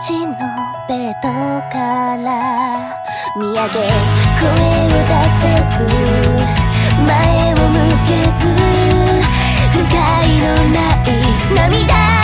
ちのベッドから見上げ声を出せず前を向けず不甲斐のない涙。